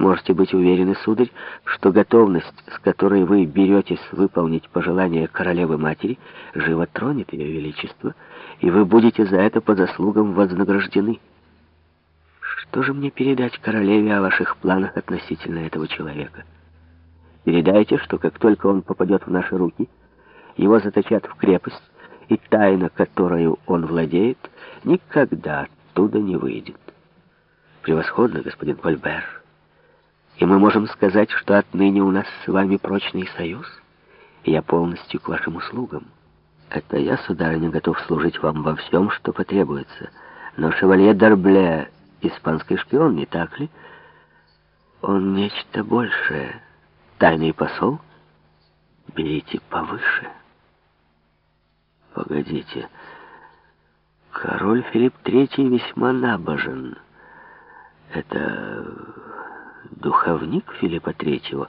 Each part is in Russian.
Можете быть уверены, сударь, что готовность, с которой вы беретесь выполнить пожелания королевы-матери, живо тронет ее величество, и вы будете за это по заслугам вознаграждены. Что же мне передать королеве о ваших планах относительно этого человека? Передайте, что как только он попадет в наши руки, его заточат в крепость, и тайна, которую он владеет, никогда оттуда не выйдет. Превосходно, господин Кольбер. И мы можем сказать, что отныне у нас с вами прочный союз, я полностью к вашим услугам. Это я, сударыня, готов служить вам во всем, что потребуется. Но шевалье Д'Арбле — испанский шпион, не так ли? Он нечто большее. Тайный посол? Берите повыше. Погодите. Король Филипп III весьма набожен. Это духовник Филиппа Третьего,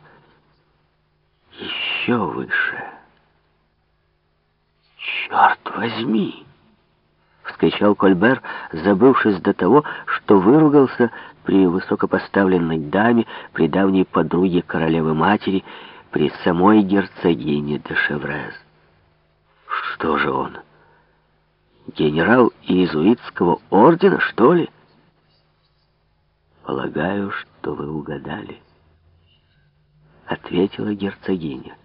еще выше. «Черт возьми!» — вскричал Кольбер, забывшись до того, что выругался при высокопоставленной даме, при давней подруге королевы-матери, при самой герцогине де Шеврез. «Что же он? Генерал иезуитского ордена, что ли?» «Полагаю, что вы угадали», — ответила герцогиня.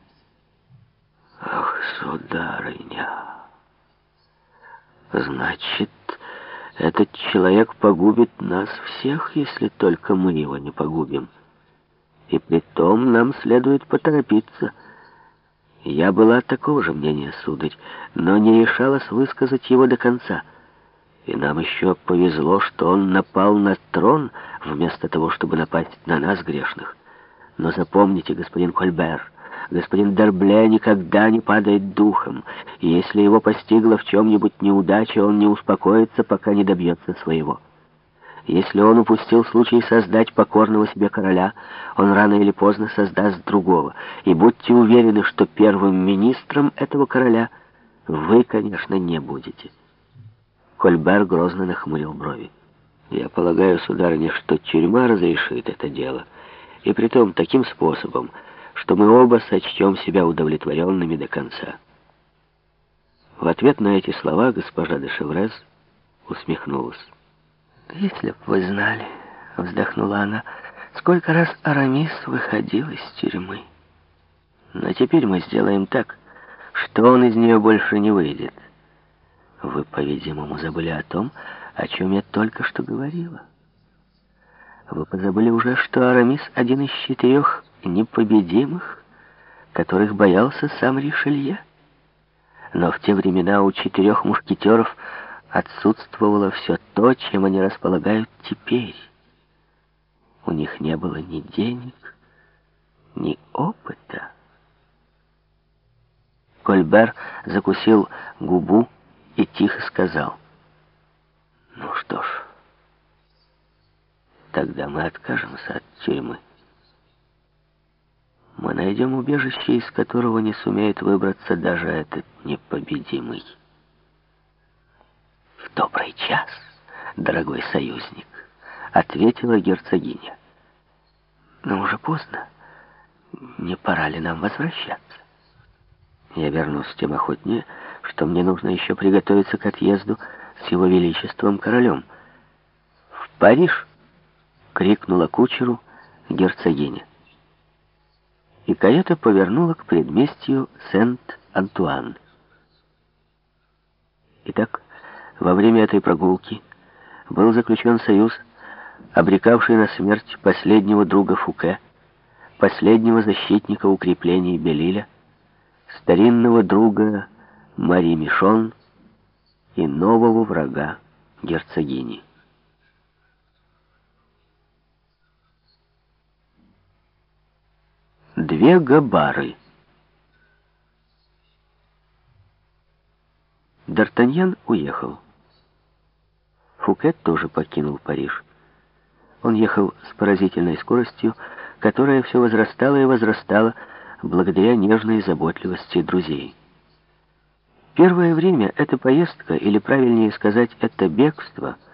«Ах, сударыня! Значит, этот человек погубит нас всех, если только мы его не погубим. И при том нам следует поторопиться». Я была такого же мнения, сударь, но не решалась высказать его до конца — и нам еще повезло, что он напал на трон, вместо того, чтобы напасть на нас, грешных. Но запомните, господин Кольбер, господин Дербле никогда не падает духом, и если его постигла в чем-нибудь неудача, он не успокоится, пока не добьется своего. Если он упустил случай создать покорного себе короля, он рано или поздно создаст другого. И будьте уверены, что первым министром этого короля вы, конечно, не будете. Кольбер грозно нахмурил брови. «Я полагаю, сударыня, что тюрьма разрешит это дело, и притом таким способом, что мы оба сочтем себя удовлетворенными до конца». В ответ на эти слова госпожа де Шеврез усмехнулась. «Если б вы знали, — вздохнула она, — сколько раз Арамис выходил из тюрьмы. Но теперь мы сделаем так, что он из нее больше не выйдет». Вы, по-видимому, забыли о том, о чем я только что говорила. Вы позабыли уже, что Арамис один из четырех непобедимых, которых боялся сам Ришелье. Но в те времена у четырех мушкетеров отсутствовало все то, чем они располагают теперь. У них не было ни денег, ни опыта. Кольбер закусил губу, и тихо сказал, «Ну что ж, тогда мы откажемся от тюрьмы. Мы найдем убежище, из которого не сумеет выбраться даже этот непобедимый. В добрый час, дорогой союзник, ответила герцогиня. Но уже поздно. Не пора ли нам возвращаться? Я вернусь тем охотнее, что мне нужно еще приготовиться к отъезду с его величеством королем. «В Париж!» — крикнула кучеру герцогиня. И карета повернула к предместью Сент-Антуан. Итак, во время этой прогулки был заключен союз, обрекавший на смерть последнего друга Фуке, последнего защитника укреплений Белиля, старинного друга Мари Мишон и нового врага герцогини. Две габары. Д'Артаньян уехал. Фукет тоже покинул Париж. Он ехал с поразительной скоростью, которая все возрастала и возрастала благодаря нежной заботливости друзей. Первое время эта поездка, или правильнее сказать, это бегство –